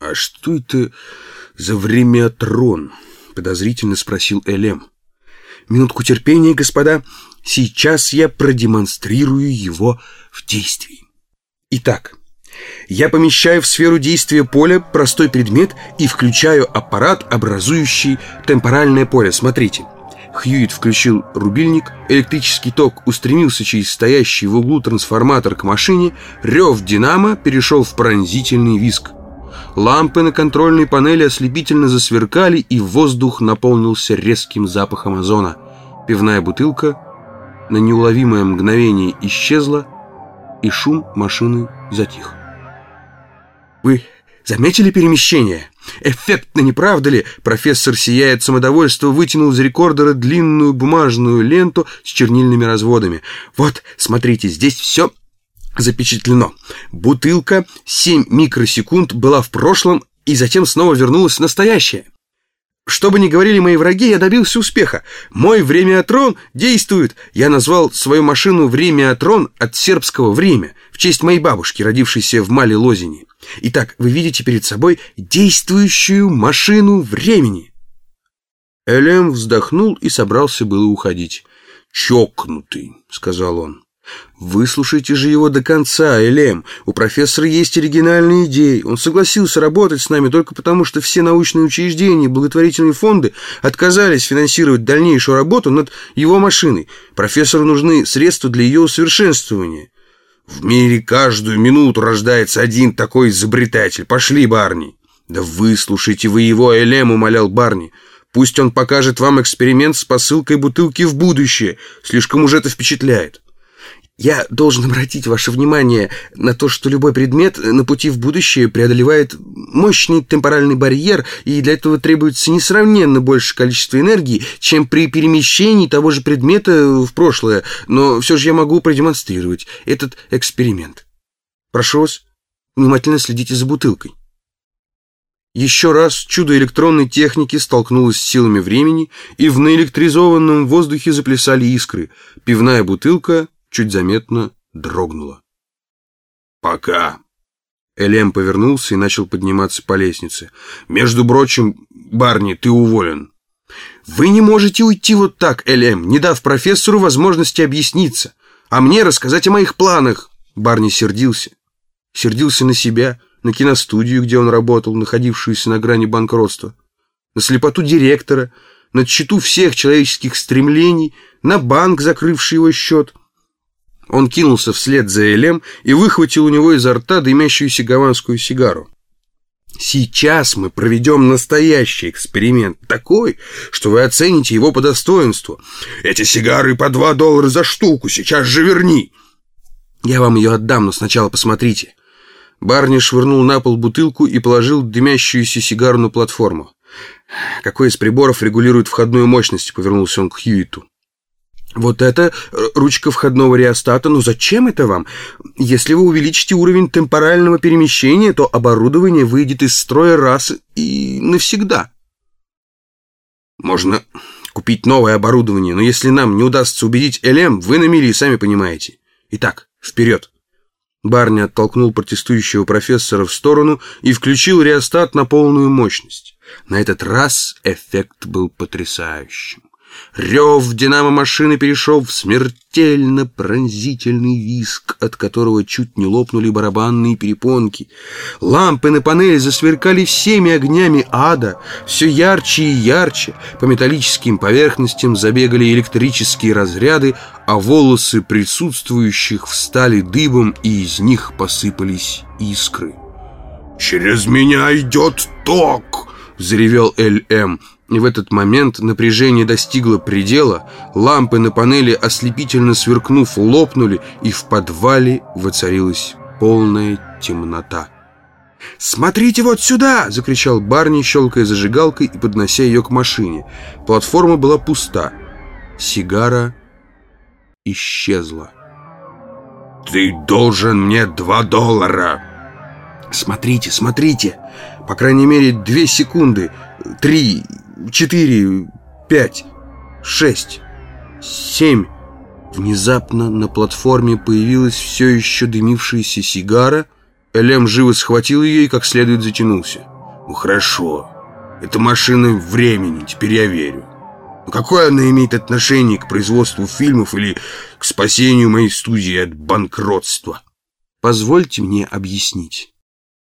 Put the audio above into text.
«А что это за времятрон?» — подозрительно спросил Элем. «Минутку терпения, господа. Сейчас я продемонстрирую его в действии. Итак, я помещаю в сферу действия поля простой предмет и включаю аппарат, образующий темпоральное поле. Смотрите». Хьюит включил рубильник, электрический ток устремился через стоящий в углу трансформатор к машине, рев динамо перешел в пронзительный виск. Лампы на контрольной панели ослепительно засверкали, и воздух наполнился резким запахом озона. Пивная бутылка на неуловимое мгновение исчезла, и шум машины затих. «Вы заметили перемещение?» Эффектно, не правда ли? Профессор, сияя от самодовольства, вытянул из рекордера длинную бумажную ленту с чернильными разводами. Вот, смотрите, здесь все запечатлено. Бутылка 7 микросекунд была в прошлом и затем снова вернулась в настоящее. Что бы ни говорили мои враги, я добился успеха. Мой времяотрон действует. Я назвал свою машину времяотрон от сербского «время» в честь моей бабушки, родившейся в Мале-Лозине. Итак, вы видите перед собой действующую машину времени. Элем вздохнул и собрался было уходить. «Чокнутый», — сказал он. Выслушайте же его до конца, Элем. У профессора есть оригинальные идеи. Он согласился работать с нами только потому, что все научные учреждения и благотворительные фонды отказались финансировать дальнейшую работу над его машиной. Профессору нужны средства для ее усовершенствования. В мире каждую минуту рождается один такой изобретатель. Пошли, Барни. Да выслушайте вы его, Элем, умолял Барни. Пусть он покажет вам эксперимент с посылкой бутылки в будущее. Слишком уже это впечатляет. Я должен обратить ваше внимание на то, что любой предмет на пути в будущее преодолевает мощный темпоральный барьер, и для этого требуется несравненно больше количества энергии, чем при перемещении того же предмета в прошлое. Но все же я могу продемонстрировать этот эксперимент. Прошу вас, внимательно следите за бутылкой. Еще раз чудо электронной техники столкнулось с силами времени, и в наэлектризованном воздухе заплясали искры. Пивная бутылка чуть заметно дрогнула. «Пока!» Элем повернулся и начал подниматься по лестнице. «Между прочим, Барни, ты уволен». «Вы не можете уйти вот так, Элем, не дав профессору возможности объясниться, а мне рассказать о моих планах». Барни сердился. Сердился на себя, на киностудию, где он работал, находившуюся на грани банкротства, на слепоту директора, на тщету всех человеческих стремлений, на банк, закрывший его счет — он кинулся вслед за Элем и выхватил у него изо рта дымящуюся гаванскую сигару. Сейчас мы проведем настоящий эксперимент, такой, что вы оцените его по достоинству. Эти сигары по два доллара за штуку, сейчас же верни. Я вам ее отдам, но сначала посмотрите. Барни швырнул на пол бутылку и положил дымящуюся сигару на платформу. Какой из приборов регулирует входную мощность, повернулся он к Хьюиту. Вот это э, ручка входного реостата, но зачем это вам? Если вы увеличите уровень темпорального перемещения, то оборудование выйдет из строя раз и навсегда. Можно купить новое оборудование, но если нам не удастся убедить Элем, вы на мели, сами понимаете. Итак, вперед. Барни оттолкнул протестующего профессора в сторону и включил реостат на полную мощность. На этот раз эффект был потрясающим. Рев динамо-машины перешел в смертельно пронзительный виск, от которого чуть не лопнули барабанные перепонки. Лампы на панели засверкали всеми огнями ада, все ярче и ярче. По металлическим поверхностям забегали электрические разряды, а волосы присутствующих встали дыбом, и из них посыпались искры. «Через меня идет ток!» — заревел Эль-Эм. И в этот момент напряжение достигло предела, лампы на панели, ослепительно сверкнув, лопнули, и в подвале воцарилась полная темнота. «Смотрите вот сюда!» — закричал Барни, щелкая зажигалкой и поднося ее к машине. Платформа была пуста. Сигара исчезла. «Ты должен мне два доллара!» «Смотрите, смотрите! По крайней мере, две секунды, три, четыре, пять, шесть, семь. Внезапно на платформе появилась все еще дымившаяся сигара. Элем живо схватил ее и как следует затянулся. Ну хорошо, это машина времени, теперь я верю. Но какое она имеет отношение к производству фильмов или к спасению моей студии от банкротства? Позвольте мне объяснить.